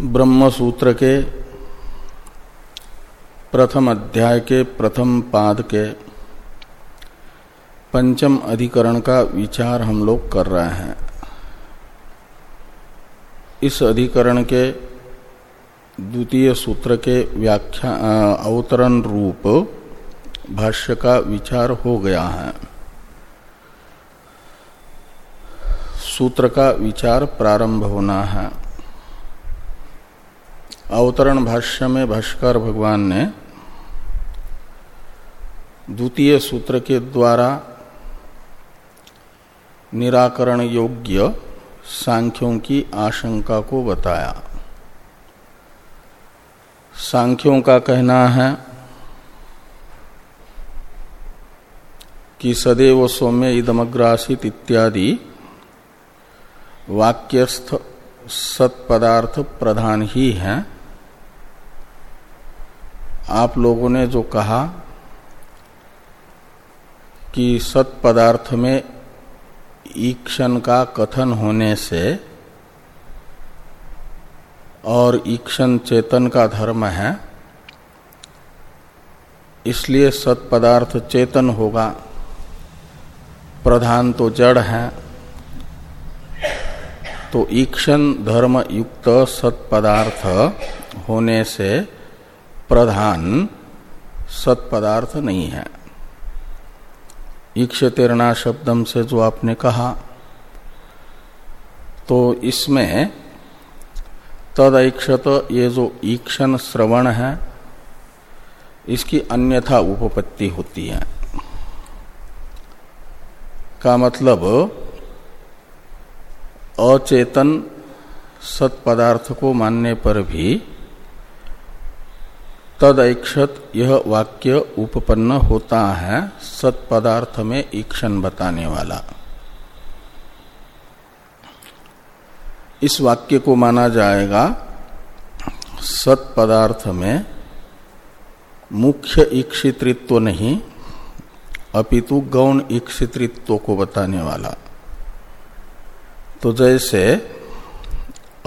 ब्रह्म सूत्र के प्रथम अध्याय के प्रथम पाद के पंचम अधिकरण का विचार हम लोग कर रहे हैं। इस अधिकरण के द्वितीय सूत्र के व्याख्या अवतरण रूप भाष्य का विचार हो गया है। सूत्र का विचार प्रारंभ होना है। अवतरण भाष्य में भाष्कर भगवान ने द्वितीय सूत्र के द्वारा निराकरण योग्य सांख्यों की आशंका को बताया। सांख्यों का कहना है कि सदैव सौम्य इदमग्रासित इत्यादि वाक्यस्थ सत्पदार्थ प्रधान ही हैं। आप लोगों ने जो कहा कि सत पदार्थ में ईक्षण का कथन होने से और ईक्षण चेतन का धर्म है, इसलिए सत पदार्थ चेतन होगा। प्रधान तो जड़ है तो ईक्षण धर्म युक्त सत पदार्थ होने से प्रधान सत्पदार्थ नहीं है। ईक्षतेरणा शब्दम से जो आपने कहा तो इसमें तद ऐक्षत ये जो ईक्षण श्रवण है, इसकी अन्यथा उपपत्ति होती है। का मतलब अचेतन सत्पदार्थ को मानने पर भी तदैक्षत यह वाक्य उपपन्न होता है सत्पदार्थ में ईक्षण बताने वाला। इस वाक्य को माना जाएगा सत्पदार्थ में मुख्य ईक्षित्व नहीं, अपितु गौण ईक्षित्व को बताने वाला। तो जैसे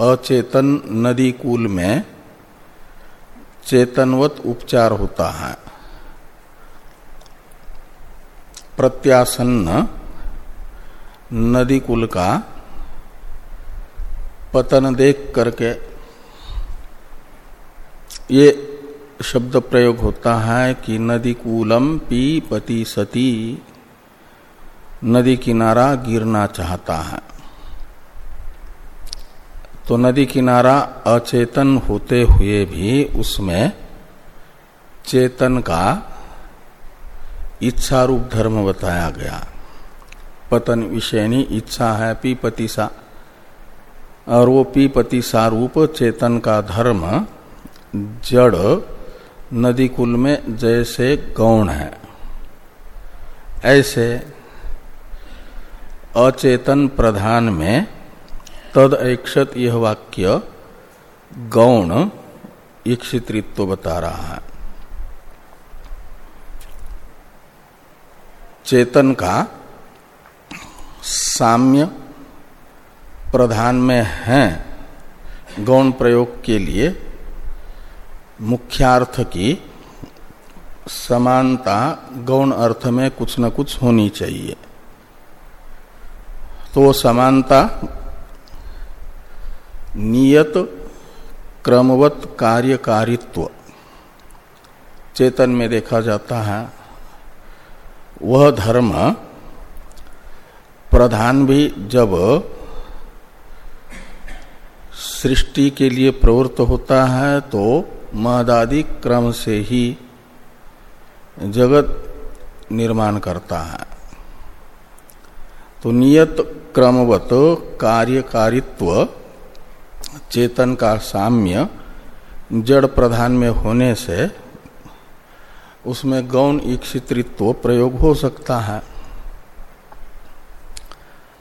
अचेतन नदी कूल में चेतनवत उपचार होता है। प्रत्यासन्न नदी कुल का पतन देख करके ये शब्द प्रयोग होता है कि नदी कूलम पी पति सती, नदी किनारा गिरना चाहता है। तो नदी किनारा अचेतन होते हुए भी उसमें चेतन का इच्छा रूप धर्म बताया गया। पतन विषयनी इच्छा है पीपतिसा। और वो पीपतिसा रूप चेतन का धर्म जड़ नदी कुल में जैसे गौण है। ऐसे अचेतन प्रधान में तद ऐक्षत यह वाक्य गौण ईक्षित्व बता रहा है चेतन का साम्य प्रधान में है गौण प्रयोग के लिए मुख्यार्थ की समानता गौण अर्थ में कुछ न कुछ होनी चाहिए। तो समानता नियत क्रमवत कार्यकारित्व। चेतन में देखा जाता है, वह धर्म प्रधान भी जब सृष्टि के लिए प्रवृत्त होता है तो महदादि क्रम से ही जगत निर्माण करता है। तो नियत क्रमवत कार्यकारित्व चेतन का साम्य जड़ प्रधान में होने से उसमें गौण ईक्षित्व प्रयोग हो सकता है।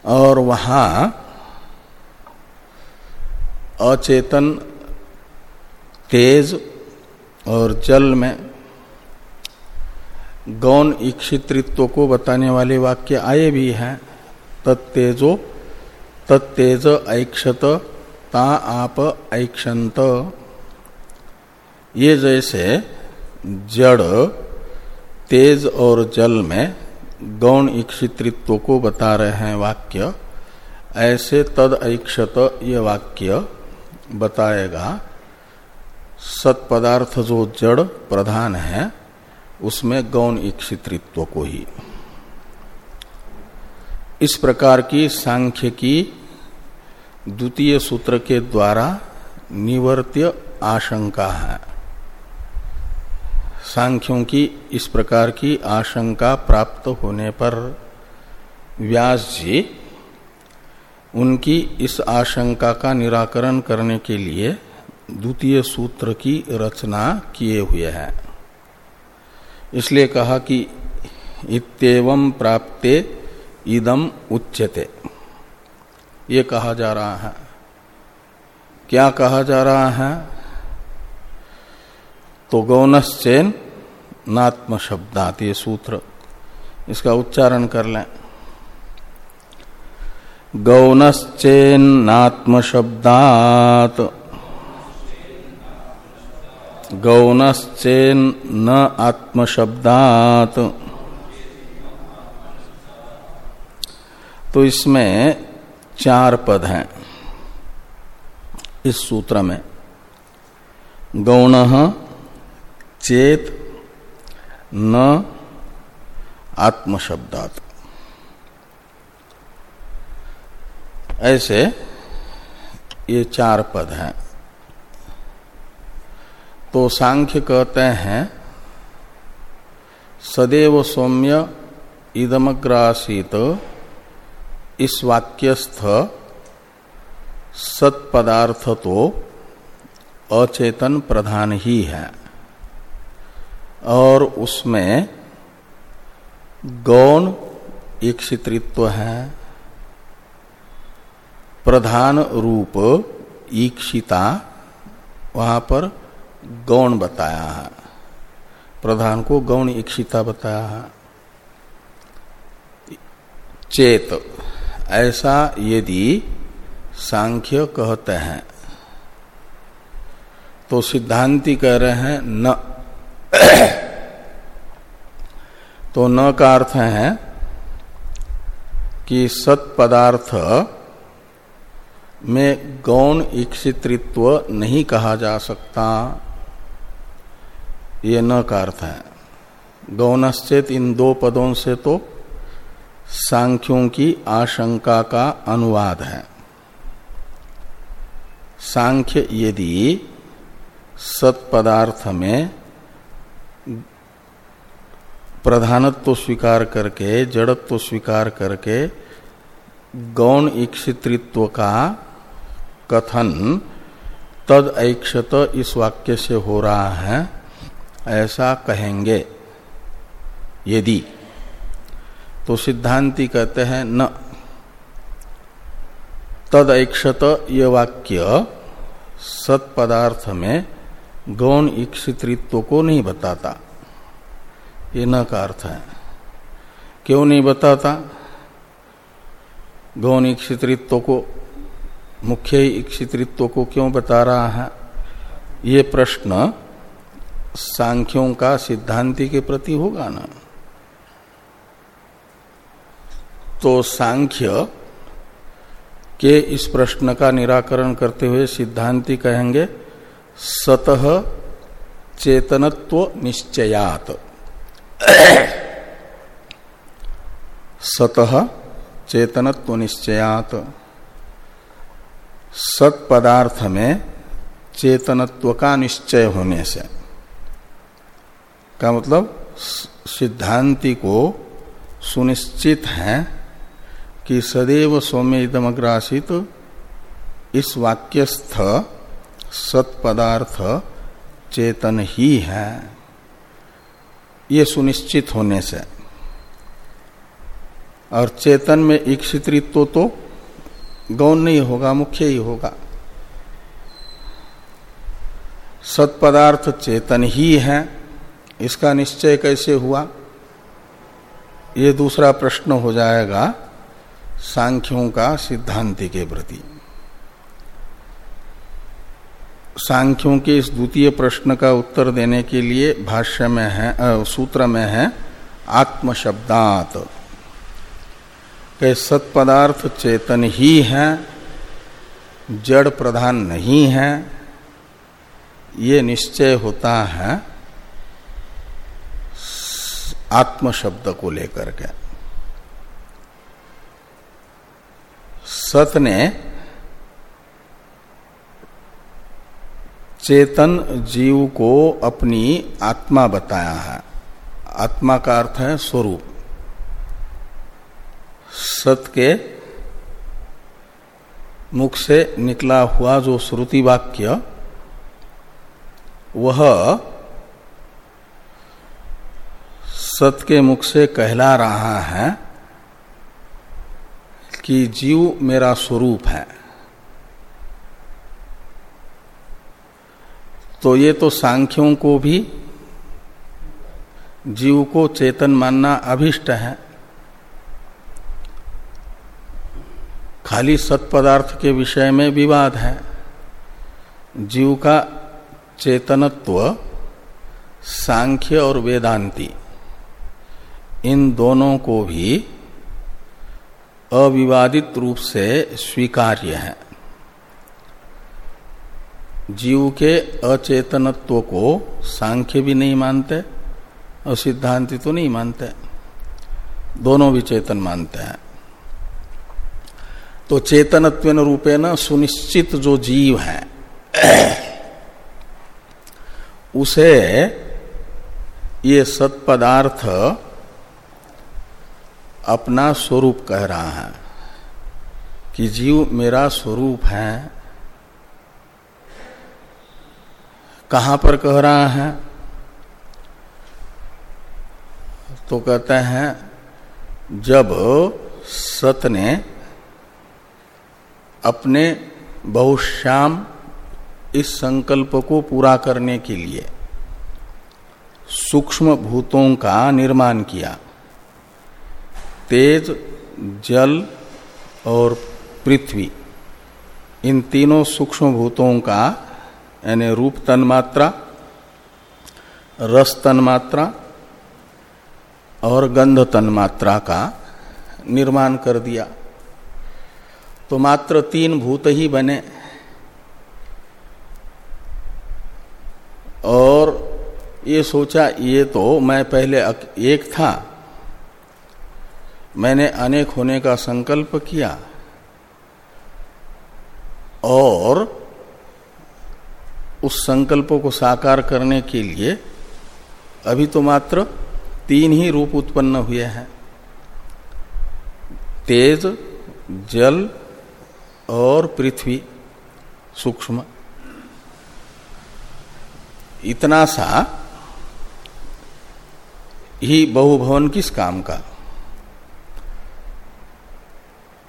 और वहाँ अचेतन, तेज और जल में गौण ईक्षित्व को बताने वाले वाक्य आए भी हैं। तत्तेजो, तत्तेज ऐक्षत ता आप ऐक्षंत ये जैसे जड़, तेज और जल में गौण इक्षित्व को बता रहे हैं वाक्य, ऐसे तद ऐक्षत ये वाक्य बताएगा सत्पदार्थ जो जड़ प्रधान है, उसमें गौण इक्षित्व को ही। इस प्रकार की सांख्य की द्वितीय सूत्र के द्वारा निवर्त्य आशंका है। सांख्यों की इस प्रकार की आशंका प्राप्त होने पर व्यास जी उनकी इस आशंका का निराकरण करने के लिए द्वितीय सूत्र की रचना किए हुए हैं। इसलिए कहा कि इतव प्राप्ते इदम उच्यते। ये कहा जा रहा है। क्या कहा जा रहा है? तो गौनश्चैन नात्म शब्दात ये सूत्र। इसका उच्चारण कर लें। गौनश्चैन नात्म शब्दात गौनश्चैन न आत्म आत्मशब्दात। तो इसमें चार पद हैं इस सूत्र में। गौण, चेत, न, आत्मशब्दात। ऐसे ये चार पद हैं। तो सांख्य कहते हैं, सदैव सौम्य इदमग्रासित इस वाक्यस्थ सत्पदार्थ तो अचेतन प्रधान ही है। और उसमें गौण ईक्षित्व है। प्रधान रूप ईक्षिता वहाँ पर गौण बताया है। प्रधान को गौण ईक्षिता बताया है। चेत ऐसा यदि सांख्य कहते हैं तो सिद्धांति कह रहे हैं न। तो न का अर्थ है कि सत पदार्थ में गौण इक्षित्व नहीं कहा जा सकता। ये न का अर्थ है। गौणश्चेत इन दो पदों से तो सांख्यों की आशंका का अनुवाद है। सांख्य यदि सत्पदार्थ में प्रधानत्व स्वीकार करके, जड़त्व स्वीकार करके गौण ईक्षित्व का कथन तद ऐक्षत इस वाक्य से हो रहा है, ऐसा कहेंगे। यदि तो सिद्धांति कहते हैं न। तद ऐक्षत ये वाक्य सत्पदार्थ में गौण ईक्षित्व को नहीं बताता। ये न का अर्थ है। क्यों नहीं बताता? गौण ईक्षित्व को, मुख्य ईक्षित्व को क्यों बता रहा है? ये प्रश्न सांख्यों का सिद्धांति के प्रति होगा ना। तो सांख्य के इस प्रश्न का निराकरण करते हुए सिद्धांति कहेंगे, सतह चेतनत्व निश्चयात। सतह चेतनत्व निश्चयात। सत पदार्थ में चेतनत्व का निश्चय होने से। का मतलब सिद्धांति को सुनिश्चित है कि सदैव सौम्य इदमग्रासित इस वाक्यस्थ सत्पदार्थ चेतन ही है। ये सुनिश्चित होने से। और चेतन में इक्षित्व तो गौण नहीं होगा, मुख्य ही होगा। सत्पदार्थ चेतन ही है, इसका निश्चय कैसे हुआ? ये दूसरा प्रश्न हो जाएगा। सांख्यों का सिद्धांति के प्रति। सांख्यों के इस द्वितीय प्रश्न का उत्तर देने के लिए भाष्य में है सूत्र में है आत्म शब्दात के सत्पदार्थ चेतन ही है, जड़ प्रधान नहीं है, ये निश्चय होता है आत्म शब्द को लेकर के। सत ने चेतन जीव को अपनी आत्मा बताया है। आत्मा का अर्थ है स्वरूप। सत के मुख से निकला हुआ जो श्रुति वाक्य, वह सत के मुख से कहला रहा है। कि जीव मेरा स्वरूप है। तो ये तो सांख्यों को भी जीव को चेतन मानना अभिष्ट है। खाली सत्पदार्थ के विषय में विवाद है। जीव का चेतनत्व, सांख्य और वेदांती, इन दोनों को भी अविवादित रूप से स्वीकार्य है। जीव के अचेतनत्व को सांख्य भी नहीं मानते, और सिद्धांति तो नहीं मानते। दोनों भी चेतन मानते हैं। तो चेतनत्व रूपे न सुनिश्चित जो जीव है, उसे ये सत्पदार्थ अपना स्वरूप कह रहा है कि जीव मेरा स्वरूप है। कहाँ पर कह रहा है? तो कहते हैं, जब सत ने अपने बहुश्याम इस संकल्प को पूरा करने के लिए सूक्ष्म भूतों का निर्माण किया तेज, जल और पृथ्वी। इन तीनों सूक्ष्म भूतों का, यानी रूप तन्मात्रा, रस तन्मात्रा और गंध तन्मात्रा का निर्माण कर दिया। तो मात्र तीन भूत ही बने। और ये सोचा, ये तो मैं पहले एक था मैंने अनेक होने का संकल्प किया। और उस संकल्प को साकार करने के लिए अभी तो मात्र तीन ही रूप उत्पन्न हुए हैं। तेज, जल और पृथ्वी, सूक्ष्म। इतना सा ही बहुभवन किस काम का?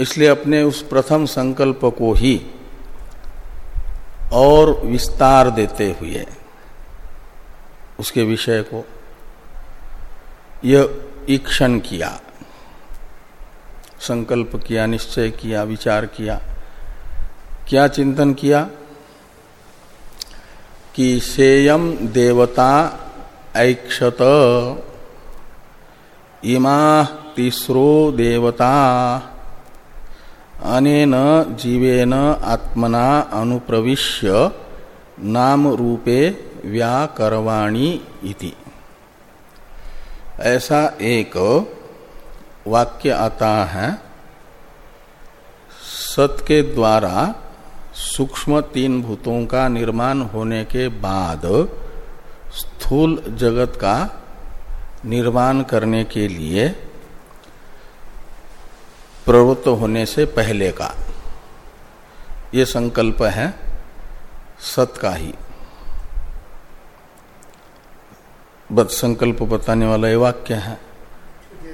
इसलिए अपने उस प्रथम संकल्प को ही और विस्तार देते हुए उसके विषय को यह ईक्षण किया, संकल्प किया, निश्चय किया, विचार किया। क्या चिंतन किया? कि सेयम देवता ऐक्षत, इमा तीसरो देवता। अनेन जीवेन आत्मना अनुप्रविश्य नाम रूपे व्याकरवाणी इति। ऐसा एक वाक्य आता है। सत के द्वारा सूक्ष्म तीन भूतों का निर्माण होने के बाद स्थूल जगत का निर्माण करने के लिए प्रवृत्त होने से पहले का। ये संकल्प है सत का ही। बद संकल्प बताने वाला ये वाक्य है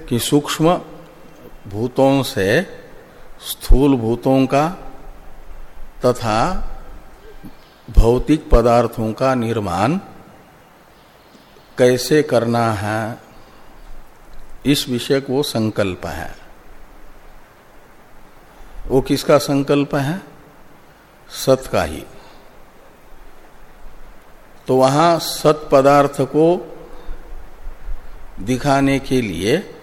कि सूक्ष्म भूतों से स्थूल भूतों का तथा भौतिक पदार्थों का निर्माण कैसे करना है, इस विषय को संकल्प है। वो किसका संकल्प है? सत का ही। तो वहाँ सत पदार्थ को दिखाने के लिए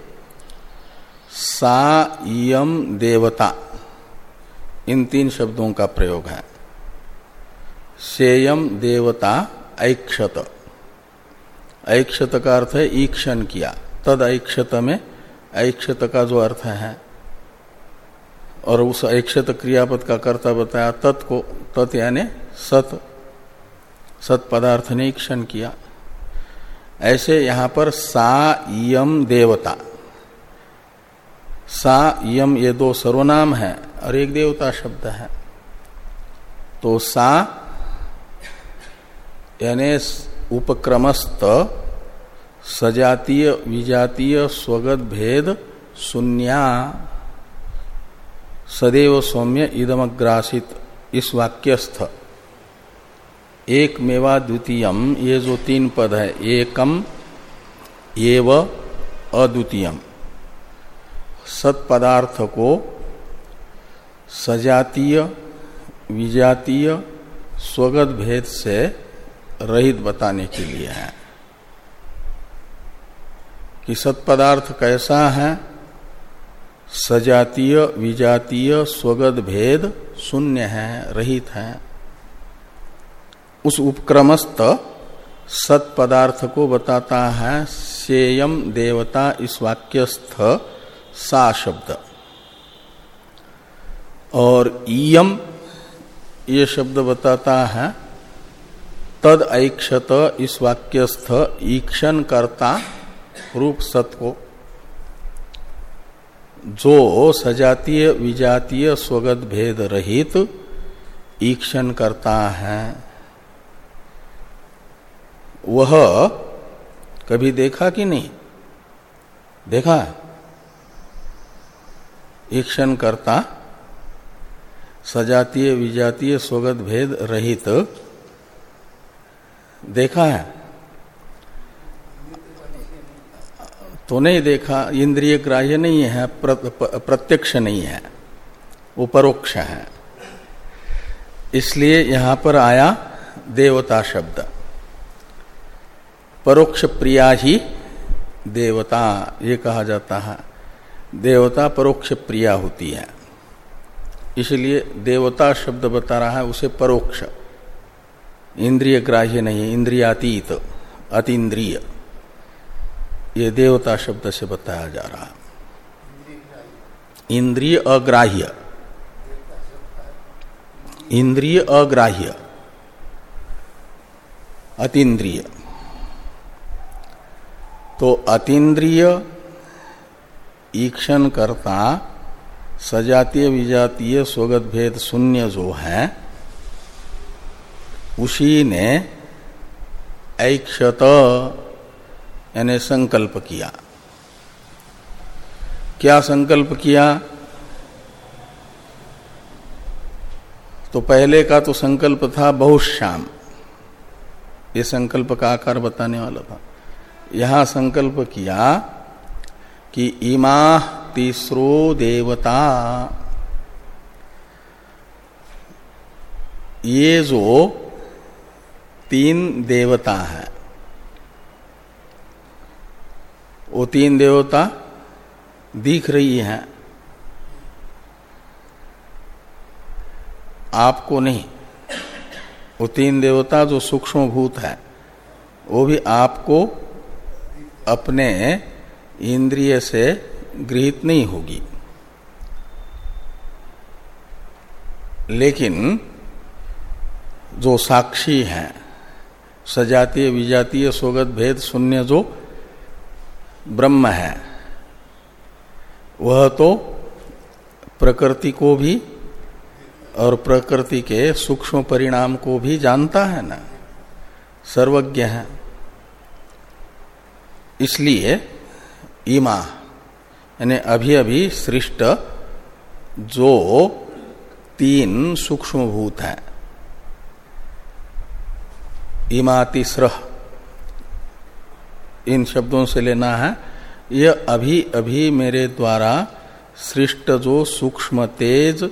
सा यम देवता, इन तीन शब्दों का प्रयोग है। सेयम देवता ऐक्षत। ऐक्षत का अर्थ है ईक्षण किया। तद ऐक्षत में ऐक्षत का जो अर्थ है और उस ऐक्षत क्रियापद का कर्ता बताया, तत् को, तत् यानी सत सत पदार्थ ने क्षण किया। ऐसे यहाँ पर सा यम देवता। सा यम ये दो सर्वनाम है और एक देवता शब्द है। तो सा यानी उपक्रमस्त सजातीय, विजातीय, स्वगत, भेद, शून्या सदैव सौम्य इदमग्रासित। इस वाक्यस्थ। एक मेवा द्वितीयम, ये जो तीन पद है, एकम, एव, अद्वितीयम। सत्पदार्थ को सजातीय, विजातीय स्वगत भेद से रहित बताने के लिए है। कि सत्पदार्थ कैसा है सजातीय, विजातीय, स्वगत भेद शून्य है, रहित है। उस उपक्रमस्त सत पदार्थ को बताता है, सेयम देवता इस वाक्यस्थ सा शब्द। और इयम, ये शब्द बताता है, तद ऐक्षत इस वाक्यस्थ ईक्षण करता रूप सत को जो सजातीय, विजातीय, स्वगत भेद रहित ईक्षण करता है, वह कभी देखा कि नहीं? देखा ईक्षण करता, सजातीय, विजातीय, स्वगत भेद रहित, देखा है? तो नहीं देखा, इंद्रिय ग्राह्य नहीं है प्रत्यक्ष नहीं है, वो परोक्ष है। इसलिए यहाँ पर आया देवता शब्द। परोक्ष प्रिया ही देवता, ये कहा जाता है। देवता परोक्ष प्रिया होती है। इसलिए देवता शब्द बता रहा है, उसे परोक्ष। इंद्रिय ग्राह्य नहीं, इंद्रियातीत, अतीन्द्रिय। ये देवता शब्द से बताया जा रहा इंद्रिय अग्राह्य। इंद्रिय अग्राह्य। अतीन्द्रिय। तो अतीन्द्रिय ईक्षण करता सजातीय, विजातीय, स्वगत, भेद, शून्य जो है, उसी ने ऐक्षत यानी संकल्प किया। क्या संकल्प किया? तो पहले का तो संकल्प था बहुश्याम। ये संकल्प का आकार बताने वाला था। यहाँ संकल्प किया कि इमा तीसरो देवता। ये जो तीन देवता है वो तीन देवता दिख रही हैं। आपको नहीं। वो तीन देवता जो सूक्ष्म भूत है, वो भी आपको अपने इंद्रिय से गृहित नहीं होगी। लेकिन जो साक्षी है, सजातीय, विजातीय, स्वगत, भेद, शून्य, जो ब्रह्म है। वह तो प्रकृति को भी और प्रकृति के सूक्ष्म परिणाम को भी जानता है ना। सर्वज्ञ है। इसलिए इमा, यानी अभी अभी सृष्ट जो तीन सूक्ष्म भूत है। इमातिस्र इन शब्दों से लेना है। यह अभी अभी मेरे द्वारा सृष्ट जो सूक्ष्म तेज,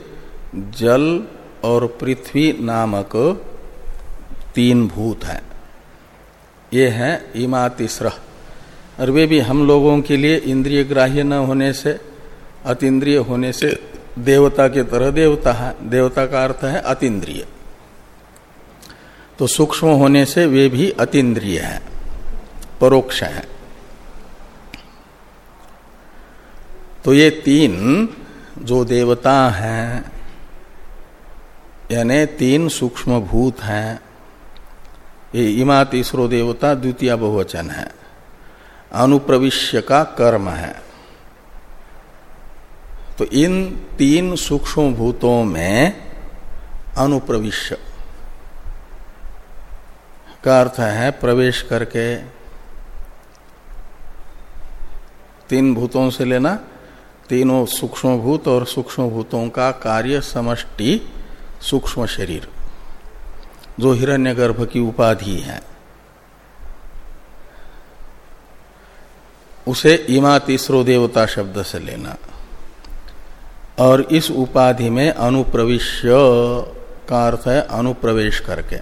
जल और पृथ्वी नामक तीन भूत है। ये है इमा तीसरा और वे भी हम लोगों के लिए इंद्रिय ग्राह्य न होने से, अतीन्द्रिय होने से देवता के तरह देवता है। देवता का अर्थ है अतीन्द्रिय। तो सूक्ष्म होने से वे भी अतीन्द्रिय है। परोक्ष है। तो ये तीन जो देवता हैं, यानी तीन सूक्ष्म भूत हैं, ये इमा तीसरो देवता द्वितीय बहुवचन है। अनुप्रविश्य का कर्म है। तो इन तीन सूक्ष्म भूतों में अनुप्रविश्य का अर्थ है प्रवेश करके तीन भूतों से लेना, तीनों सूक्ष्म भूत और सूक्ष्म भूतों का कार्य समष्टि सूक्ष्म शरीर, जो हिरण्यगर्भ की उपाधि है। उसे इमा तीसरो देवता शब्द से लेना। और इस उपाधि में अनुप्रविश्य का अर्थ है अनुप्रवेश करके।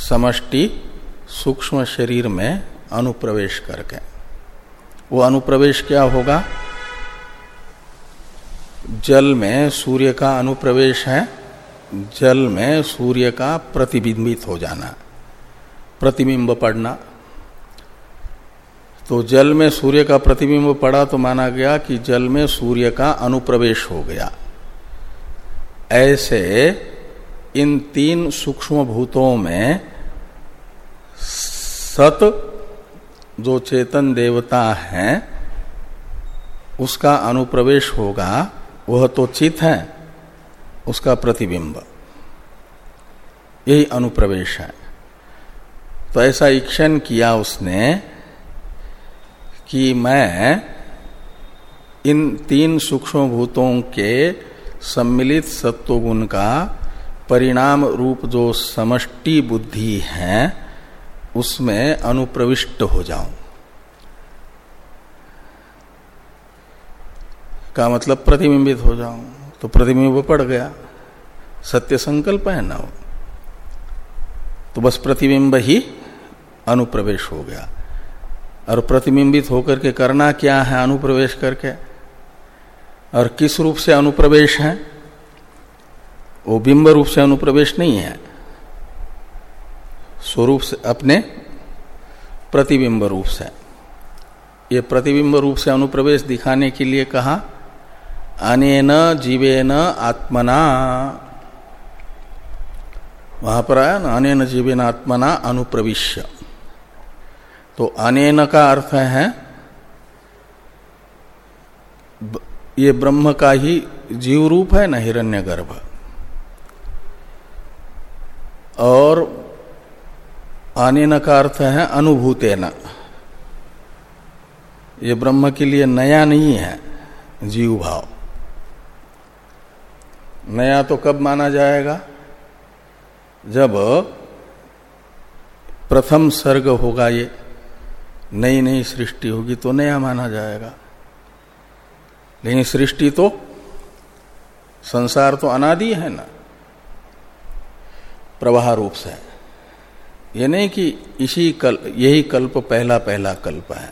समष्टि सूक्ष्म शरीर में अनुप्रवेश करके। वो अनुप्रवेश क्या होगा? जल में सूर्य का अनुप्रवेश है, जल में सूर्य का प्रतिबिंबित हो जाना, प्रतिबिंब पड़ना। तो जल में सूर्य का प्रतिबिंब पड़ा तो माना गया कि जल में सूर्य का अनुप्रवेश हो गया। ऐसे इन तीन सूक्ष्म भूतों में सत जो चेतन देवता है, उसका अनुप्रवेश होगा, वह तो चित है, उसका प्रतिबिंब। यही अनुप्रवेश है। तो ऐसा इक्षण किया उसने कि मैं इन तीन सूक्ष्म भूतों के सम्मिलित सत्वगुण का परिणाम रूप जो समष्टि बुद्धि है उसमें अनुप्रविष्ट हो जाऊँ। का मतलब प्रतिबिंबित हो जाऊँ तो प्रतिबिंब पड़ गया। सत्य संकल्प है ना तो बस प्रतिबिंब ही अनुप्रवेश हो गया। और प्रतिबिंबित होकर के करना क्या है अनुप्रवेश करके? और किस रूप से अनुप्रवेश है? वो बिंब रूप से अनुप्रवेश नहीं है। स्वरूप से, अपने प्रतिबिंब रूप से। ये प्रतिबिंब रूप से अनुप्रवेश दिखाने के लिए कहा, अनेन जीवेन आत्मना। वहाँ पर आया ना, अनेन जीवेन आत्मना अनुप्रविश्य। तो अनेन का अर्थ है ये ब्रह्म का ही जीव रूप है न, हिरण्यगर्भ। और अनेन का अर्थ है अनुभूतेन। ये ब्रह्म के लिए नया नहीं है, जीव भाव। नया तो कब माना जाएगा? जब प्रथम सर्ग होगा ये नई नई सृष्टि होगी तो नया माना जाएगा। लेकिन सृष्टि तो संसार तो अनादि है ना, प्रवाह रूप से। ये नहीं कि इसी कल, यही कल्प पहला पहला कल्प है।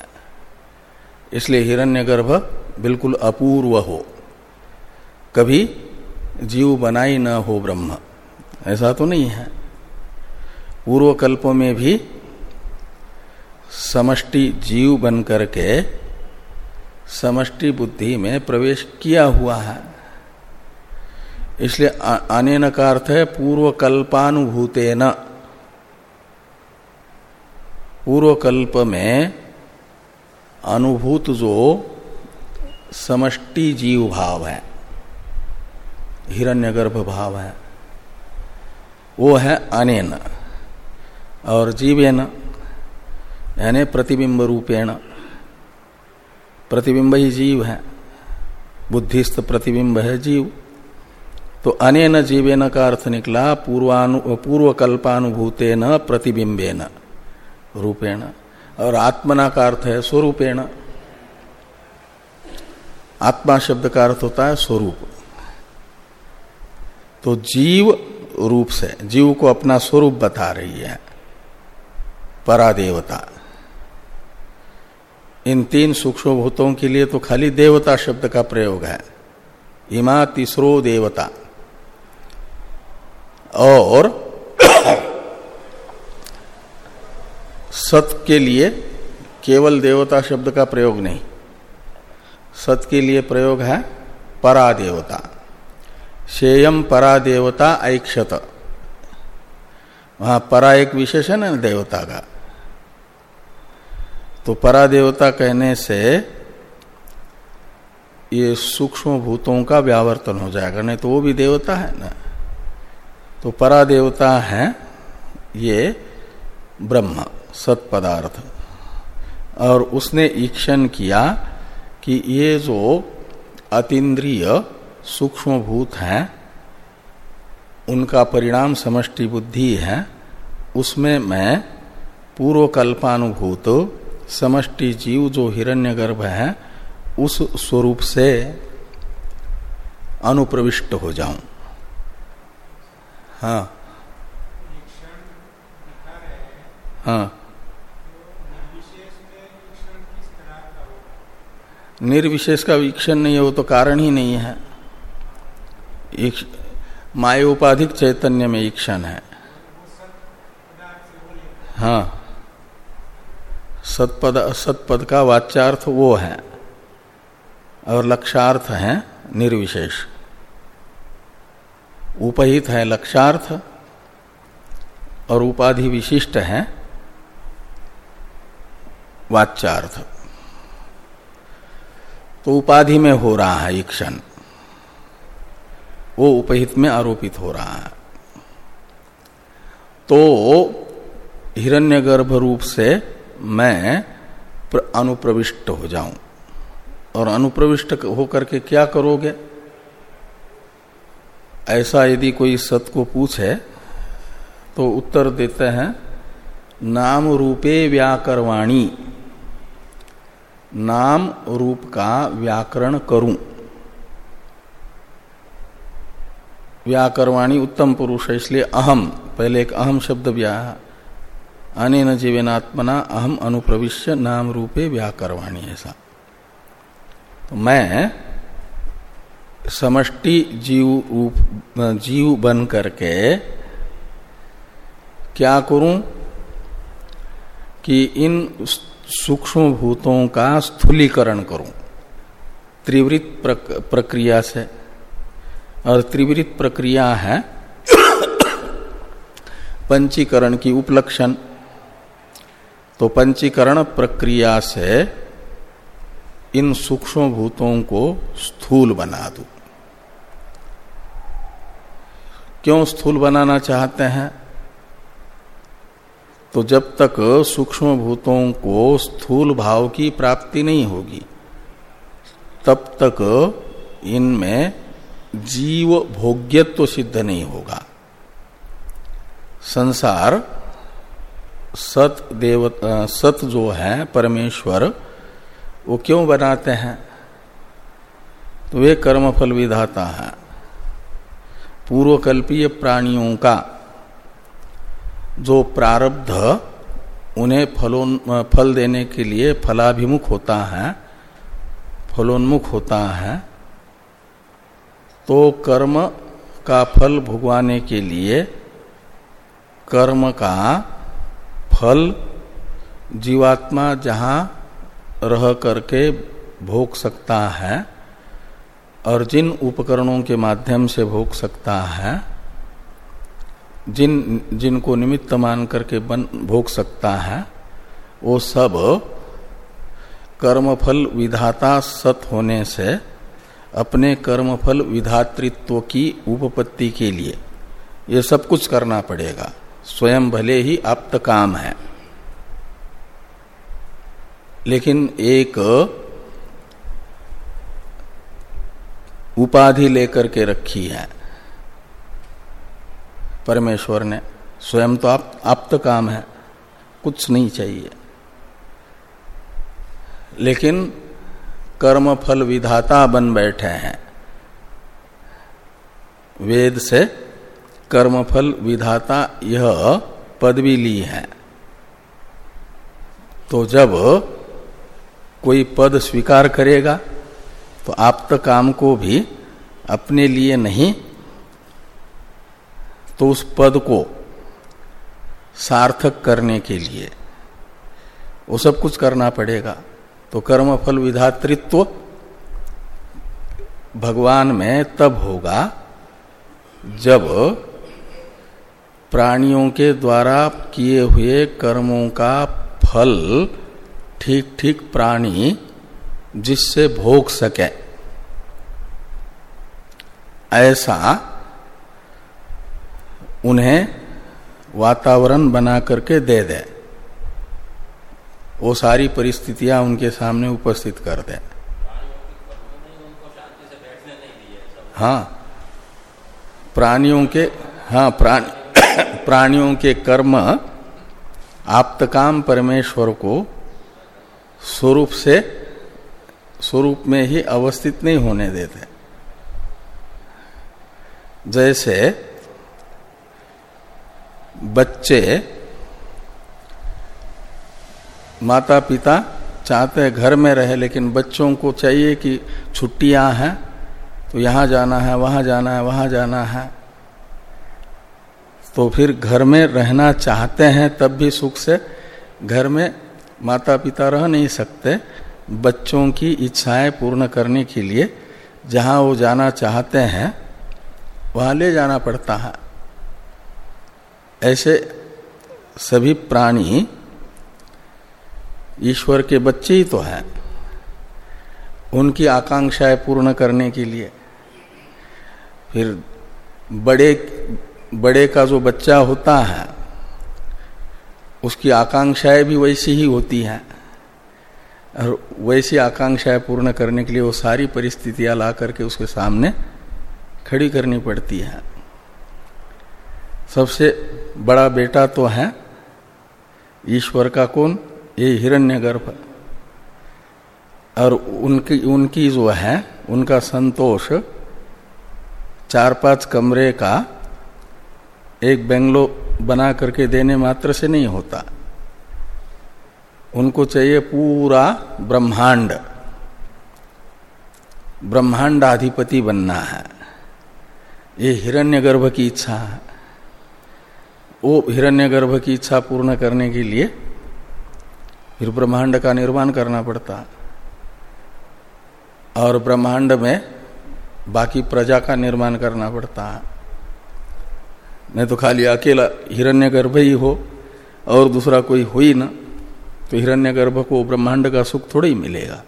इसलिए हिरण्यगर्भ बिल्कुल अपूर्व हो। कभी जीव बनाई न हो ब्रह्म। ऐसा तो नहीं है। पूर्व कल्पों में भी समष्टि जीव बन करके समष्टि बुद्धि में प्रवेश किया हुआ है। इसलिए आने का अर्थ है पूर्व कल्पानुभूते न पूर्व कल्प में अनुभूत जो समष्टि जीव भाव है। हिरण्यगर्भ भाव है। वो है अनेन और जीवेन, यानी प्रतिबिंब रूपेण। प्रतिबिंब ही जीव है। बुद्धिस्त प्रतिबिंब है जीव। तो अनेन जीवेन का अर्थ निकला, पूर्वानु पूर्व कल्पानुभूतेन प्रतिबिंबेन। रूपेण। और आत्मना का अर्थ है स्वरूपेण। आत्मा शब्द का अर्थ होता है स्वरूप। तो जीव रूप से, जीव को अपना स्वरूप बता रही है, परादेवता। इन तीन सूक्ष्म भूतों के लिए तो खाली देवता शब्द का प्रयोग है। इमा तीसरो देवता। और सत के लिए केवल देवता शब्द का प्रयोग नहीं। सत के लिए प्रयोग है परादेवता। शेयम परादेवता ऐक्षत। वहाँ परा एक विशेषण है देवता का। तो परादेवता कहने से ये सूक्ष्म भूतों का व्यावर्तन हो जाएगा, नहीं तो वो भी देवता है ना। तो परादेवता है ये ब्रह्म। सत्पदार्थ। और उसने ईक्षण किया कि ये जो अतीन्द्रिय सूक्ष्म भूत हैं, उनका परिणाम समष्टि बुद्धि है, उसमें मैं पूर्व कल्पानुभूत समष्टि जीव जो हिरण्यगर्भ है, उस स्वरूप से अनुप्रविष्ट हो जाऊँ। हाँ। हाँ। निर्विशेष का वीक्षण नहीं है, वो तो कारण ही नहीं है। मायोपाधिक चैतन्य में ईक्षण है। हाँ। सतपद, असतपद का वाच्यार्थ वो है। और लक्षार्थ है निर्विशेष। उपहित है लक्षार्थ, और उपाधि विशिष्ट है वाच्यार्थ। तो उपाधि में हो रहा है एक क्षण। वो उपहित में आरोपित हो रहा है। तो हिरण्यगर्भ रूप से मैं अनुप्रविष्ट हो जाऊँ। और अनुप्रविष्ट होकर के क्या करोगे? ऐसा यदि कोई सत को पूछे तो उत्तर देते हैं, नाम रूपे व्याकरवाणी। नाम रूप का व्याकरण करूँ। व्याकरवाणी उत्तम पुरुष है, इसलिए अहम, पहले एक अहम शब्द व्याह अनेन जीवनात्मना अहम अनुप्रविश्य, नाम रूपे व्याकरवाणी ऐसा। तो मैं समष्टि जीव रूप, जीव बन करके क्या करूँ कि इन सूक्ष्म भूतों का स्थूलीकरण करूँ। त्रिवृत प्रक्रिया से। और त्रिवृत प्रक्रिया है पंचीकरण की उपलक्षण। तो पंचीकरण प्रक्रिया से इन सूक्ष्म भूतों को स्थूल बना दू। क्यों स्थूल बनाना चाहते हैं? तो जब तक सूक्ष्म भूतों को स्थूल भाव की प्राप्ति नहीं होगी, तब तक इनमें जीव भोग्यत्व तो सिद्ध नहीं होगा। संसार सत देव, सत जो है, परमेश्वर, वो क्यों बनाते हैं? तो वे कर्मफल विधाता है। पूर्वकल्पीय प्राणियों का जो प्रारब्ध उन्हें फलोन फल देने के लिए फलाभिमुख होता है, फलोन्मुख होता है तो कर्म का फल भुगवाने के लिए कर्म का फल जीवात्मा जहाँ रह करके भोग सकता है और जिन उपकरणों के माध्यम से भोग सकता है जिन, जिनको निमित्त मान करके बन, भोग सकता है, वो सब कर्मफल विधाता सत होने से अपने कर्मफल विधातृत्व की उपपत्ति के लिए ये सब कुछ करना पड़ेगा। स्वयं भले ही आप्त काम है। लेकिन एक उपाधि लेकर के रखी है। परमेश्वर ने, स्वयं तो आप आप्त काम है, कुछ नहीं चाहिए। लेकिन कर्म फल विधाता बन बैठे हैं। वेद से कर्मफल विधाता यह पदवी ली है। तो जब कोई पद स्वीकार करेगा तो आप काम को भी अपने लिए नहीं तो उस पद को सार्थक करने के लिए वो सब कुछ करना पड़ेगा। तो कर्म फल विधातृत्व भगवान में तब होगा जब प्राणियों के द्वारा किए हुए कर्मों का फल ठीक ठीक प्राणी जिससे भोग सके। ऐसा उन्हें वातावरण बना करके दे दे। वो सारी परिस्थितियाँ उनके सामने उपस्थित कर दे। हाँ प्राणियों के हाँ प्राणी, प्राणियों के कर्म आप्तकाम परमेश्वर को स्वरूप से, स्वरूप में ही अवस्थित नहीं होने देते। जैसे बच्चे माता पिता चाहते हैं घर में रहे, लेकिन बच्चों को चाहिए कि छुट्टियाँ हैं तो यहाँ जाना है, वहाँ जाना है, वहाँ जाना है। तो फिर घर में रहना चाहते हैं, तब भी सुख से घर में माता पिता रह नहीं सकते। बच्चों की इच्छाएँ पूर्ण करने के लिए जहाँ वो जाना चाहते हैं, वहाँ ले जाना पड़ता है। ऐसे सभी प्राणी ईश्वर के बच्चे ही तो हैं। उनकी आकांक्षाएँ पूर्ण करने के लिए। फिर बड़े बड़े का जो बच्चा होता है, उसकी आकांक्षाएँ भी वैसी ही होती हैं। और वैसी आकांक्षाएँ पूर्ण करने के लिए वो सारी परिस्थितियाँ ला करके उसके सामने खड़ी करनी पड़ती है। सबसे बड़ा बेटा तो है, ईश्वर का कौन? ये हिरण्यगर्भ। और उनकी उनकी जो है, उनका संतोष चार पाँच कमरे का एक बेंगलो बना करके देने मात्र से नहीं होता। उनको चाहिए पूरा ब्रह्मांड। ब्रह्मांडाधिपति बनना है। ये हिरण्यगर्भ की इच्छा है। वो हिरण्यगर्भ की इच्छा पूर्ण करने के लिए फिर ब्रह्मांड का निर्माण करना पड़ता। है और ब्रह्मांड में बाकी प्रजा का निर्माण करना पड़ता। है नहीं तो खाली अकेला हिरण्यगर्भ ही हो और दूसरा कोई हो ही ना तो हिरण्यगर्भ को ब्रह्मांड का सुख थोड़ा ही मिलेगा।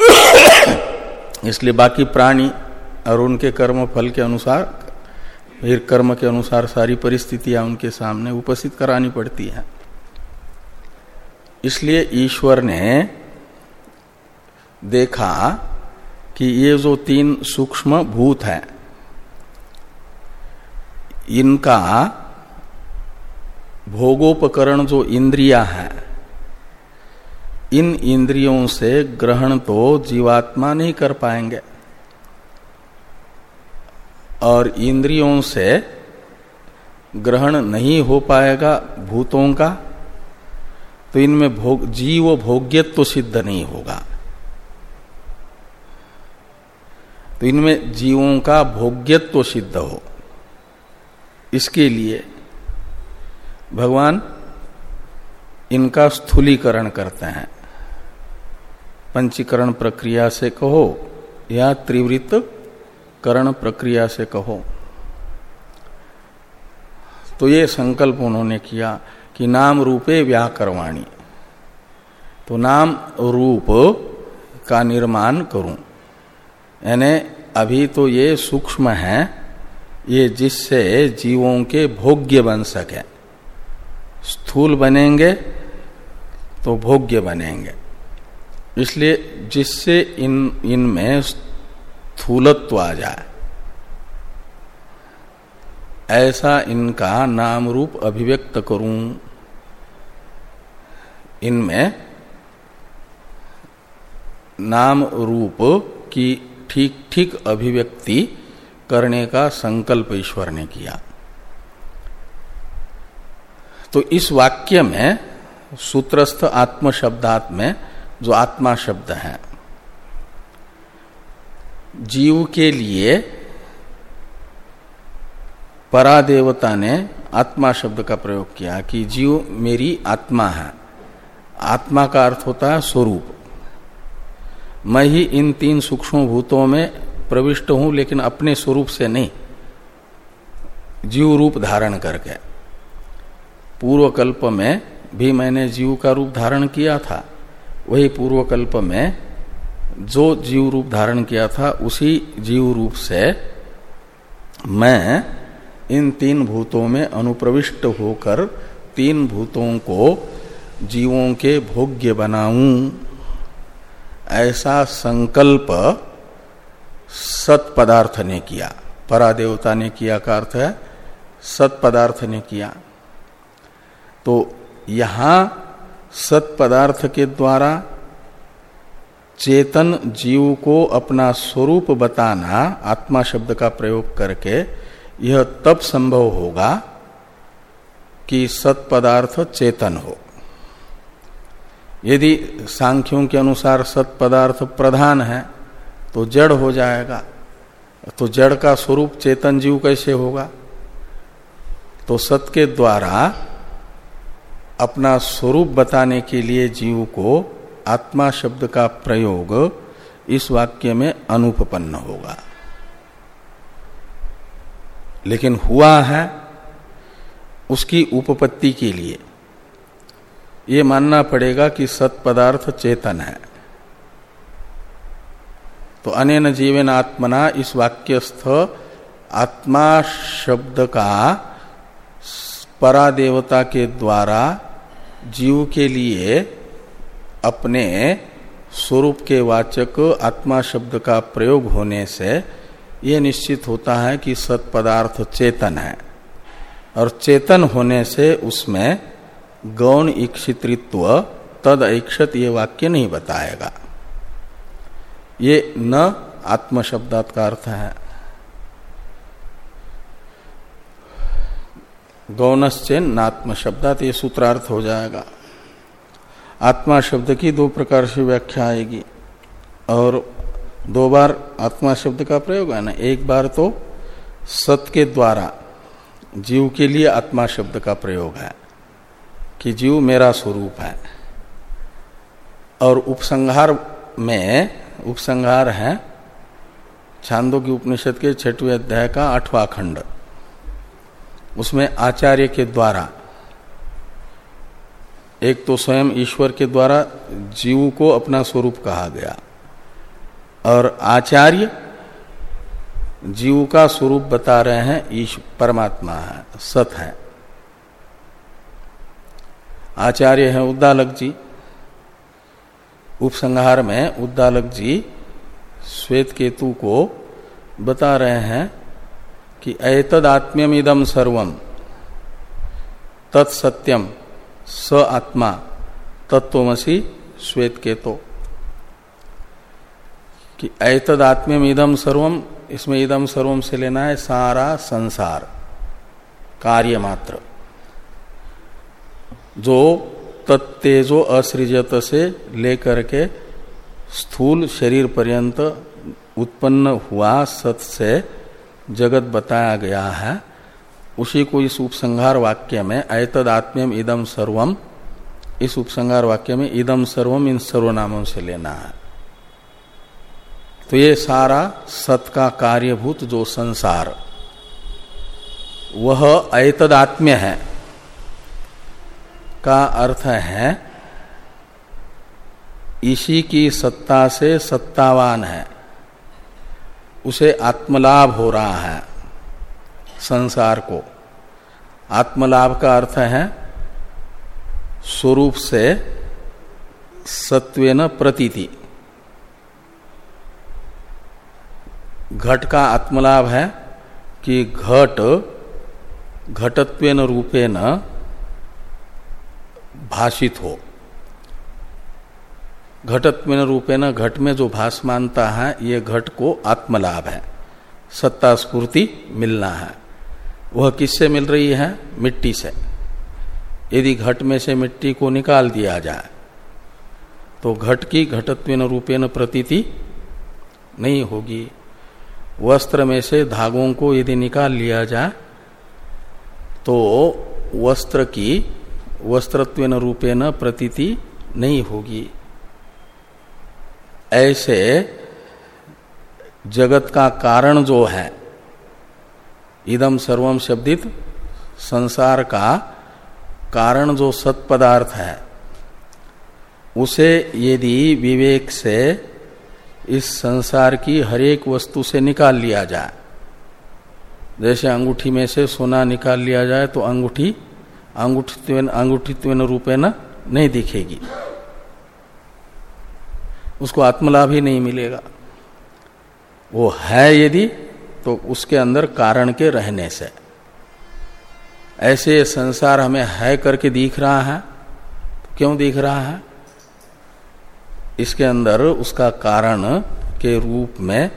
इसलिए बाकी प्राणी और उनके कर्म फल के अनुसार फिर कर्म के अनुसार सारी परिस्थितियाँ उनके सामने उपस्थित करानी पड़ती है। इसलिए ईश्वर ने देखा कि ये जो तीन सूक्ष्म भूत हैं, इनका भोगोपकरण जो इंद्रिया है, इन इंद्रियों से ग्रहण तो जीवात्मा नहीं कर पाएँगे। और इंद्रियों से ग्रहण नहीं हो पाएगा, भूतों का तो इनमें भोग, जीव भोग्यत्व तो सिद्ध नहीं होगा। तो इनमें जीवों का भोग्यत्व तो सिद्ध हो। इसके लिए भगवान इनका स्थूलीकरण करते हैं। पंचीकरण प्रक्रिया से कहो या त्रिवृत्त करण प्रक्रिया से कहो। तो ये संकल्प उन्होंने किया कि नाम रूपे व्याकरवाणी। तो नाम रूप का निर्माण करूँ। यानी अभी तो ये सूक्ष्म है, ये जिससे जीवों के भोग्य बन सके। स्थूल बनेंगे तो भोग्य बनेंगे। इसलिए जिससे इन, इनमें स्थूलत्व आ जाए। ऐसा इनका नाम रूप अभिव्यक्त करूँ। इनमें नाम रूप की ठीक ठीक अभिव्यक्ति करने का संकल्प ईश्वर ने किया। तो इस वाक्य में सूत्रस्थ आत्म शब्दात में जो आत्मा शब्द है जीव के लिए परादेवता ने आत्मा शब्द का प्रयोग किया कि जीव मेरी आत्मा है। आत्मा का अर्थ होता है स्वरूप। मैं ही इन तीन सूक्ष्म भूतों में प्रविष्ट हूँ, लेकिन अपने स्वरूप से नहीं। जीव रूप धारण करके। पूर्व कल्प में भी मैंने जीव का रूप धारण किया था। वही पूर्व कल्प में जो जीव रूप धारण किया था, उसी जीव रूप से मैं इन तीन भूतों में अनुप्रविष्ट होकर तीन भूतों को जीवों के भोग्य बनाऊँ। ऐसा संकल्प सत पदार्थ ने किया। परादेवता ने किया का अर्थ है सत पदार्थ ने किया। तो यहाँ सत पदार्थ के द्वारा चेतन जीव को अपना स्वरूप बताना, आत्मा शब्द का प्रयोग करके यह तब संभव होगा कि सत्पदार्थ चेतन हो। यदि सांख्यों के अनुसार सत्पदार्थ प्रधान है तो जड़ हो जाएगा। तो जड़ का स्वरूप चेतन जीव कैसे होगा? तो सत के द्वारा अपना स्वरूप बताने के लिए जीव को आत्मा शब्द का प्रयोग इस वाक्य में अनुपपन्न होगा। लेकिन हुआ है उसकी उपपत्ति के लिए। ये मानना पड़ेगा कि सत पदार्थ चेतन है। तो अनेन जीवन आत्मना इस वाक्यस्थ आत्मा शब्द का परादेवता के द्वारा जीव के लिए अपने स्वरूप के वाचक आत्मा शब्द का प्रयोग होने से यह निश्चित होता है कि सत पदार्थ चेतन है। और चेतन होने से उसमें गौण इक्षित्व तद ऐक्षत ये वाक्य नहीं बताएगा। ये न आत्म शब्दात का अर्थ है। गौनश्चैन नात्म शब्दात ये सूत्रार्थ हो जाएगा। आत्मा शब्द की दो प्रकार से व्याख्या आएगी। और दो बार आत्मा शब्द का प्रयोग है ना एक बार तो सत के द्वारा, जीव के लिए आत्मा शब्द का प्रयोग है, कि जीव मेरा स्वरूप है। और उपसंहार में, उपसंहार है, छांदो की उपनिषद के छठवें अध्याय का आठवां खंड। उसमें आचार्य के द्वारा एक तो स्वयं ईश्वर के द्वारा जीव को अपना स्वरूप कहा गया। और आचार्य जीव का स्वरूप बता रहे हैं, ईश, परमात्मा है, सत है। आचार्य है उद्दालक जी। उपसंहार में उद्दालक जी श्वेत केतु को बता रहे हैं कि एतद आत्म्यम इदम सर्वम तत्सत्यम स आत्मा तत्वमसी श्वेत कि ऐतद आत्म्यम इदम सर्वम इसमें इदम सर्वम से लेना है सारा संसार, कार्य मात्र। जो तत्तेजो असृजत से लेकर के स्थूल शरीर पर्यंत उत्पन्न हुआ सत से जगत बताया गया है। उसी को इस उपसंहार वाक्य में ऐतद आत्म्यम इदम सर्वम इस उपसंहार वाक्य में इदम सर्वम इन सर्वनामों से लेना है। तो ये सारा सत का कार्यभूत जो संसार, वह ऐतदात्म्य है, का अर्थ है, इसी की सत्ता से सत्तावान है, उसे आत्मलाभ हो रहा है। संसार को। आत्मलाभ का अर्थ है, स्वरूप से सत्वेन प्रतीति। घट का आत्मलाभ है कि घट, घटत्वेन रूपेण भाषित हो। घटत्वेन रूपेण घट में जो भाष मानता है, ये घट को आत्मलाभ है। सत्ता स्फूर्ति मिलना है। वह किससे मिल रही है? मिट्टी से। यदि घट में से मिट्टी को निकाल दिया जाए तो घट की घटत्व रूपेण प्रतीति नहीं होगी। वस्त्र में से धागों को यदि निकाल लिया जाए तो वस्त्र की वस्त्रत्व रूपेण प्रतीति नहीं होगी। ऐसे जगत का कारण जो है इदम सर्वम शब्दित संसार का कारण जो सत्पदार्थ है, उसे यदि विवेक से इस संसार की हर एक वस्तु से निकाल लिया जाए। जैसे अंगूठी में से सोना निकाल लिया जाए तो अंगूठी अंगूठित्व अंगूठित्व रूपे न, नहीं दिखेगी। उसको आत्मलाभ ही नहीं मिलेगा। वो है यदि तो उसके अंदर कारण के रहने से। ऐसे संसार हमें है करके दिख रहा है तो क्यों दिख रहा है? इसके अंदर उसका कारण के रूप में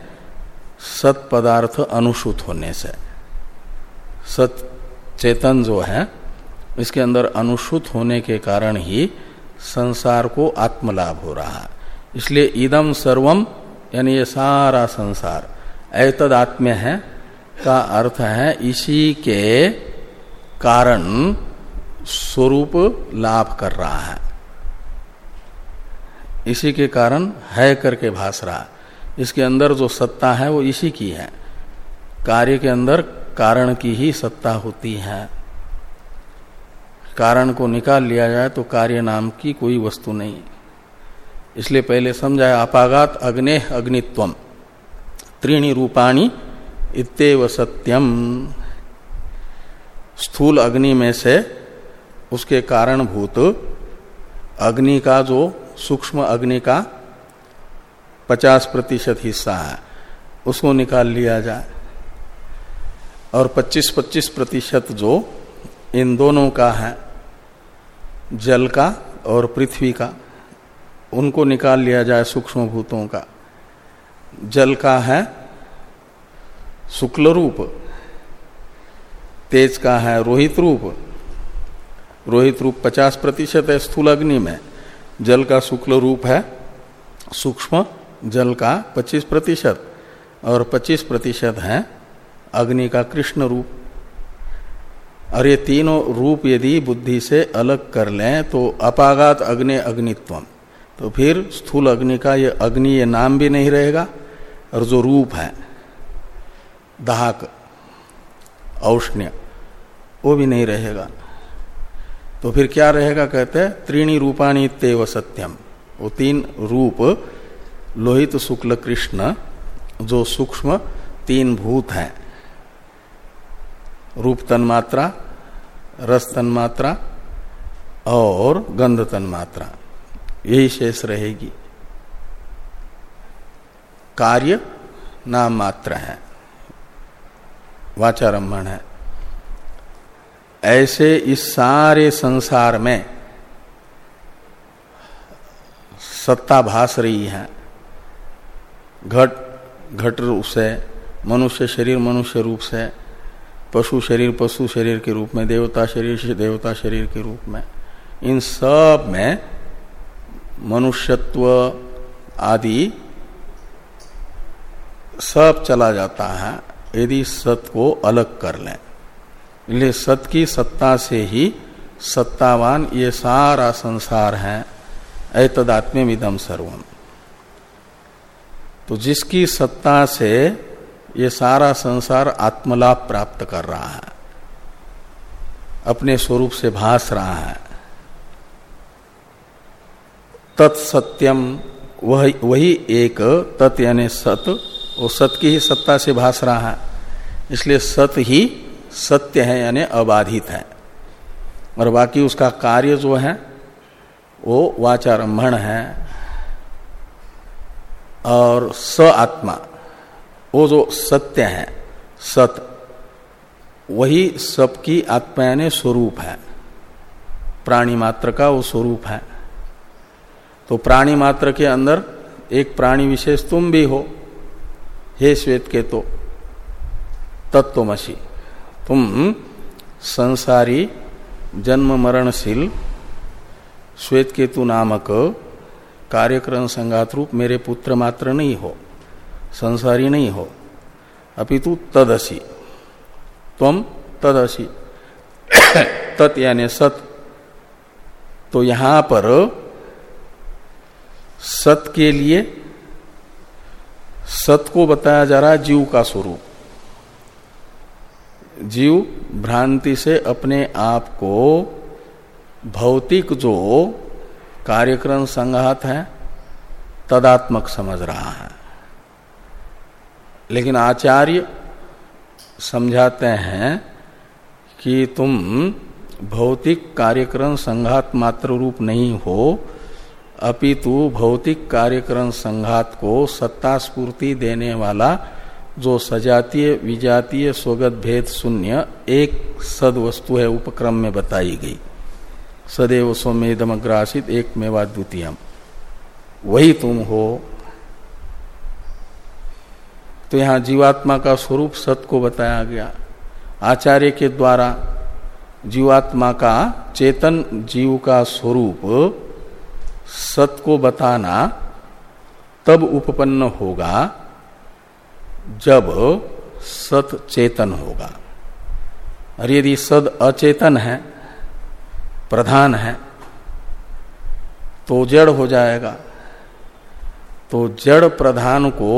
सत पदार्थ अनुसूत होने से। सत चेतन जो है, इसके अंदर अनुसूत होने के कारण ही संसार को आत्मलाभ हो रहा है। इसलिए इदम सर्वम यानी ये सारा संसार ऐतद आत्म्य है, का अर्थ है इसी के कारण स्वरूप लाभ कर रहा है। इसी के कारण है करके भास रहा इसके अंदर जो सत्ता है, वो इसी की है। कार्य के अंदर कारण की ही सत्ता होती है। कारण को निकाल लिया जाए तो कार्य नाम की कोई वस्तु नहीं। इसलिए पहले समझाया अपागात अग्ने अग्नित्वम। त्रीणी रूपाणी इतव सत्यम। स्थूल अग्नि में से उसके कारणभूत, अग्नि का जो सूक्ष्म अग्नि का 50 प्रतिशत हिस्सा है, उसको निकाल लिया जाए और 25-25 प्रतिशत जो इन दोनों का है, जल का और पृथ्वी का, उनको निकाल लिया जाए सूक्ष्म भूतों का। जल का है, शुक्ल रूप, तेज का है, रोहित रूप। रोहित रूप 50 प्रतिशत है स्थूल अग्नि में। जल का शुक्ल रूप है, सूक्ष्म जल का 25 प्रतिशत। और 25 प्रतिशत है अग्नि का कृष्ण रूप। और ये तीनों रूप यदि बुद्धि से अलग कर लें तो अपागात अग्नि अग्नित्वम तो फिर स्थूल अग्नि का ये अग्नि ये नाम भी नहीं रहेगा। और जो रूप है, दाहक, औष्ण्य, वो भी नहीं रहेगा। तो फिर क्या रहेगा कहते हैं, त्रीणी रूपाणी तेव सत्यम। वो तीन रूप, लोहित, शुक्ल, कृष्ण, जो सूक्ष्म तीन भूत हैं। रूप तन्मात्रा, रस तन्मात्रा और गंध तन्मात्रा। यही शेष रहेगी। कार्य नाम मात्र है। वाचारंभण है। ऐसे इस सारे संसार में सत्ता भास रही है। घट घट रूप से, मनुष्य शरीर मनुष्य रूप से, पशु शरीर पशु शरीर के रूप में, देवता शरीर देवता शरीर के रूप में, इन सब में मनुष्यत्व आदि सब चला जाता है, यदि सत को अलग कर लें। इसलिए सत की सत्ता से ही सत्तावान ये सारा संसार है ऐतदात्म्य विदम सर्वम। तो जिसकी सत्ता से ये सारा संसार आत्मलाभ प्राप्त कर रहा है, अपने स्वरूप से भास रहा है तत्सत्यम वह, वही एक तत् यानी सत वो सत की ही सत्ता से भास रहा है। इसलिए सत ही सत्य है, यानी अबाधित है। और बाकी उसका कार्य जो है, वो वाचारंभण है। और स आत्मा, वो जो सत्य है, सत, वही सबकी आत्मा यानी स्वरूप है। प्राणी मात्र का वो स्वरूप है। तो प्राणी मात्र के अंदर एक प्राणी विशेष तुम भी हो। हे श्वेत के तो तत्वमसी तुम संसारी जन्म मरणशील श्वेत केतु नामक कार्यक्रम संघात रूप मेरे पुत्र मात्र नहीं हो, संसारी नहीं हो। अपितु तदसी। तम तदसी। तत् यानी सत। तो यहाँ पर सत के लिए सत को बताया जा रहा है जीव का स्वरूप। जीव भ्रांति से अपने आप को भौतिक जो कार्यक्रम संघात है, तदात्मक समझ रहा है। लेकिन आचार्य समझाते हैं कि तुम भौतिक कार्यक्रम संघात मात्र रूप नहीं हो अपितु भौतिक कार्यक्रम संघात को सत्ता स्पूर्ति देने वाला जो सजातीय, विजातीय स्वगत भेद शून्य एक सद वस्तु है उपक्रम में बताई गई। सदैव सोमेदमग्रासित एक मेवा द्वितीय वही तुम हो। तो यहाँ जीवात्मा का स्वरूप सत को बताया गया। आचार्य के द्वारा जीवात्मा का चेतन जीव का स्वरूप सत को बताना तब उपपन्न होगा जब सत चेतन होगा। और यदि सद अचेतन है, प्रधान है तो जड़ हो जाएगा। तो जड़ प्रधान को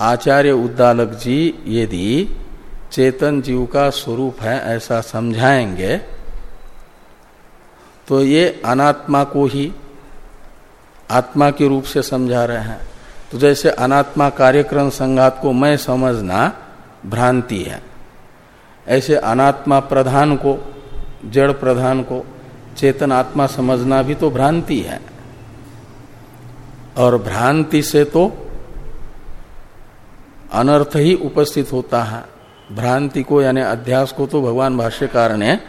आचार्य उद्दालक जी यदि चेतन जीव का स्वरूप है ऐसा समझाएँगे तो ये अनात्मा को ही आत्मा के रूप से समझा रहे हैं। तो जैसे अनात्मा कार्यक्रम संघात को मैं समझना भ्रांति है। ऐसे अनात्मा प्रधान को, जड़ प्रधान को, चेतन आत्मा समझना भी तो भ्रांति है। और भ्रांति से तो अनर्थ ही उपस्थित होता है। भ्रांति को यानी अध्यास को तो भगवान भाष्यकार ने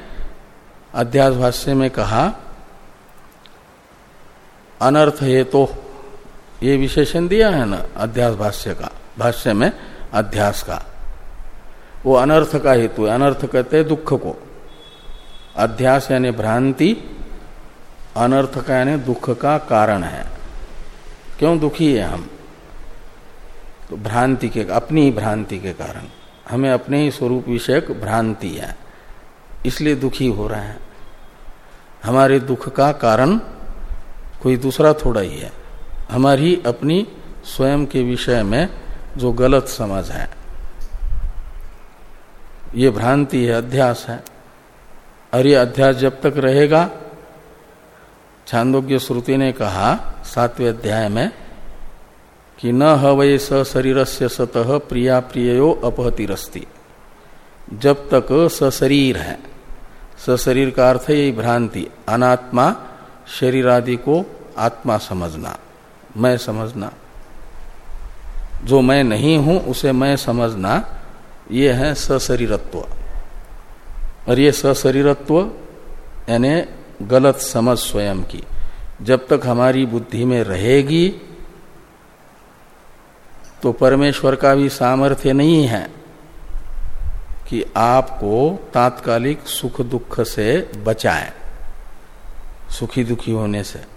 अध्यास भाष्य में कहा अनर्थ हेतु। तो ये विशेषण दिया है ना, अध्यास भाष्य का। भाष्य में अध्यास का। वो अनर्थ का हेतु है। अनर्थ कहते हैं दुख को। अध्यास यानी भ्रांति, अनर्थ का यानी दुख का कारण है। क्यों दुखी है हम? तो भ्रांति के, अपनी ही भ्रांति के कारण। हमें अपने ही स्वरूप विषयक भ्रांति है। इसलिए दुखी हो रहे हैं। हमारे दुख का कारण कोई दूसरा थोड़ा ही है। हमारी अपनी स्वयं के विषय में जो गलत समझ है, ये भ्रांति है, अध्यास है। और ये अध्यास जब तक रहेगा, छांदोग्य श्रुति ने कहा सातवें अध्याय में कि न हवय स शरीर से सतह प्रिया प्रियो अपहतिरस्ती। जब तक सशरीर है सशरीर का अर्थ है भ्रांति, अनात्मा शरीर आदि को आत्मा समझना, मैं समझना। जो मैं नहीं हूँ, उसे मैं समझना। ये है सशरीरत्व। और ये सशरीरत्व, यानी गलत समझ स्वयं की। जब तक हमारी बुद्धि में रहेगी तो परमेश्वर का भी सामर्थ्य नहीं है कि आपको तात्कालिक सुख दुख से बचाए, सुखी दुखी होने से।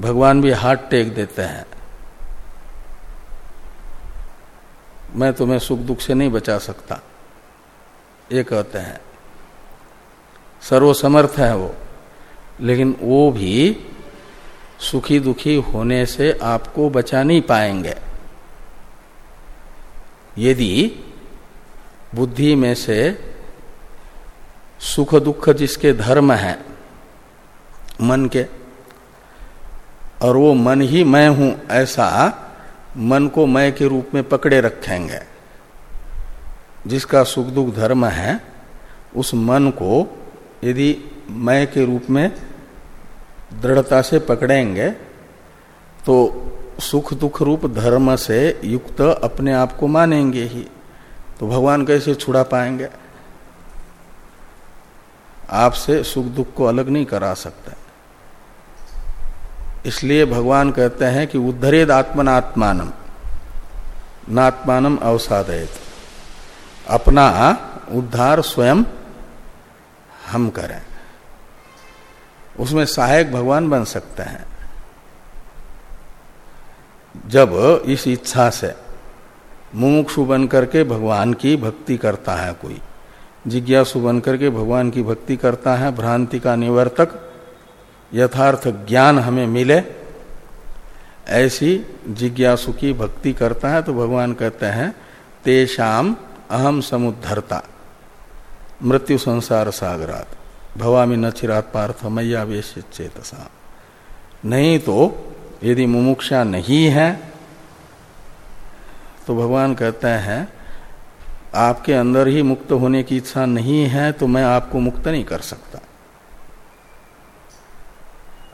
भगवान भी हाथ टेक देते हैं। मैं तुम्हें सुख दुख से नहीं बचा सकता। ये कहते हैं। सर्वसमर्थ है वो। लेकिन वो भी सुखी दुखी होने से आपको बचा नहीं पाएँगे। यदि बुद्धि में से सुख दुख जिसके धर्म है, मन के और वो मन ही मैं हूँ ऐसा मन को मैं के रूप में पकड़े रखेंगे। जिसका सुख दुख धर्म है, उस मन को यदि मैं के रूप में दृढ़ता से पकड़ेंगे तो सुख दुख रूप धर्म से युक्त अपने आप को मानेंगे ही। तो भगवान कैसे छुड़ा पाएँगे? आपसे सुख दुख को अलग नहीं करा सकते। इसलिए भगवान कहते हैं कि उद्धरेद आत्मनात्मानम। नात्मानम अवसादयत। अपना उद्धार स्वयं हम करें। उसमें सहायक भगवान बन सकते हैं। जब इस इच्छा से मुमुक्षु बन करके भगवान की भक्ति करता है कोई, जिज्ञासु बन करके भगवान की भक्ति करता है, भ्रांति का निवर्तक यथार्थ ज्ञान हमें मिले, ऐसी जिज्ञासु की भक्ति करता है तो भगवान कहते हैं तेषाम अहम समुद्धरता, मृत्यु संसार सागरात, भवामी न चिरात पार्थ मैया वेश चेतसा। नहीं तो यदि मुमुक्षा नहीं है तो भगवान कहते हैं, आपके अंदर ही मुक्त होने की इच्छा नहीं है तो मैं आपको मुक्त नहीं कर सकता।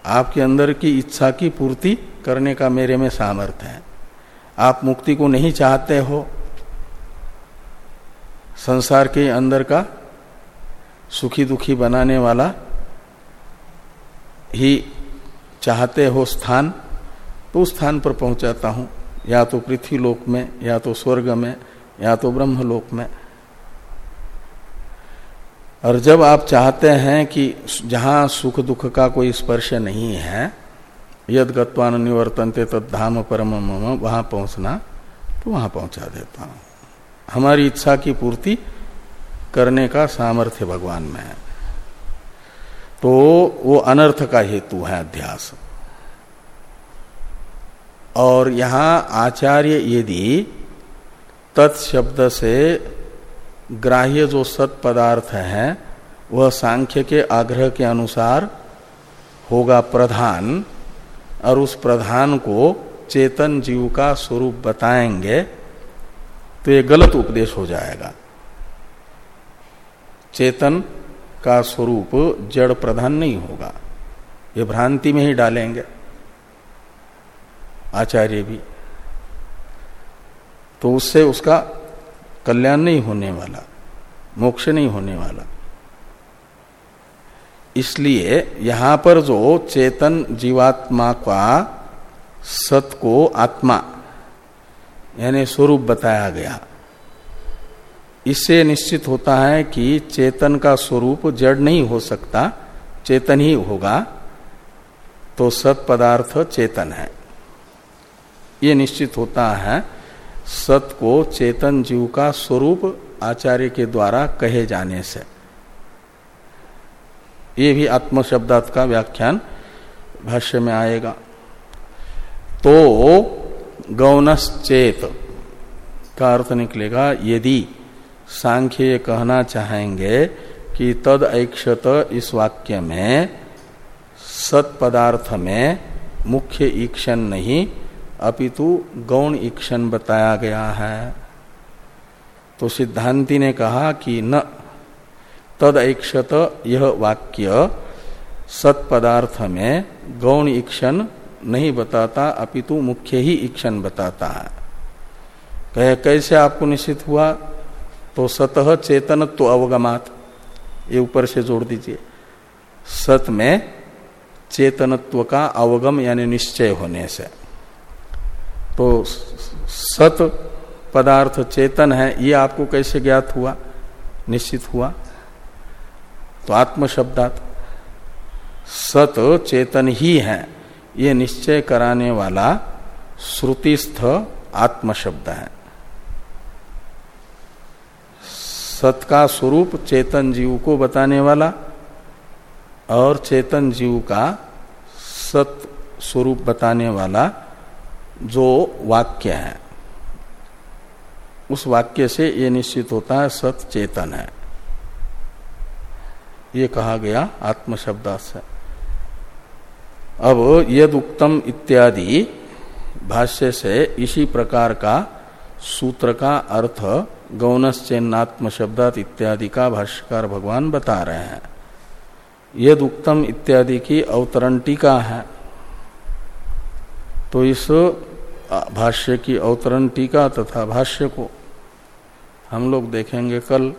आपके अंदर की इच्छा की पूर्ति करने का मेरे में सामर्थ्य है। आप मुक्ति को नहीं चाहते हो, संसार के अंदर का सुखी दुखी बनाने वाला ही चाहते हो स्थान तो उस स्थान पर पहुंचाता हूँ। या तो पृथ्वी लोक में, या तो स्वर्ग में, या तो ब्रह्म लोक में। और जब आप चाहते हैं कि जहाँ सुख दुख का कोई स्पर्श नहीं है यद गत्वान निवर्तनते तद धाम परम वहाँ पहुँचना तो वहाँ पहुँचा देता हूँ। हमारी इच्छा की पूर्ति करने का सामर्थ्य भगवान में है। तो वो अनर्थ का हेतु है अध्यास। और यहाँ आचार्य यदि तत्शब्द से ग्राह्य जो सत पदार्थ है, वह सांख्य के आग्रह के अनुसार होगा प्रधान, और उस प्रधान को चेतन जीव का स्वरूप बताएँगे तो ये गलत उपदेश हो जाएगा। चेतन का स्वरूप जड़ प्रधान नहीं होगा, ये भ्रांति में ही डालेंगे। आचार्य भी तो उससे उसका कल्याण नहीं होने वाला, मोक्ष नहीं होने वाला। इसलिए यहाँ पर जो चेतन जीवात्मा का सत को आत्मा, यानी स्वरूप बताया गया, इससे निश्चित होता है कि चेतन का स्वरूप जड़ नहीं हो सकता, चेतन ही होगा तो सत पदार्थ चेतन है। ये निश्चित होता है सत को चेतन जीव का स्वरूप आचार्य के द्वारा कहे जाने से। ये भी आत्म शब्दात का व्याख्यान भाष्य में आएगा। तो गौनश्चेत का अर्थ निकलेगा, यदि सांख्य कहना चाहेंगे कि तद ऐक्षत इस वाक्य में सत पदार्थ में मुख्य ईक्षण नहीं अपितु गौण ईक्षण बताया गया है। तो सिद्धांति ने कहा कि न, तद ऐक्षत यह वाक्य सत पदार्थ में गौण ईक्षण नहीं बताता अपितु मुख्य ही ईक्षण बताता है। कहे, कैसे आपको निश्चित हुआ? तो सतह चेतनत्व तो अवगमात, ये ऊपर से जोड़ दीजिए। सत में चेतनत्व का अवगम यानी निश्चय होने से। तो सत पदार्थ चेतन है, ये आपको कैसे ज्ञात हुआ? निश्चित हुआ। तो आत्म शब्दात सत चेतन ही है, ये निश्चय कराने वाला श्रुतिस्थ आत्म शब्द है। सत का स्वरूप चेतन जीव को बताने वाला और चेतन जीव का सत स्वरूप बताने वाला जो वाक्य है, उस वाक्य से ये निश्चित होता है सत चेतन है। ये कहा गया आत्म शब्द से। अब यद उत्तम इत्यादि भाष्य से इसी प्रकार का सूत्र का अर्थ गौनश्चेन्नात्म शब्दात इत्यादि का भाष्यकार भगवान बता रहे हैं। यद उत्तम इत्यादि की अवतरण टीका है। तो इस भाष्य की अवतरण टीका तथा भाष्य को हम लोग देखेंगे कल।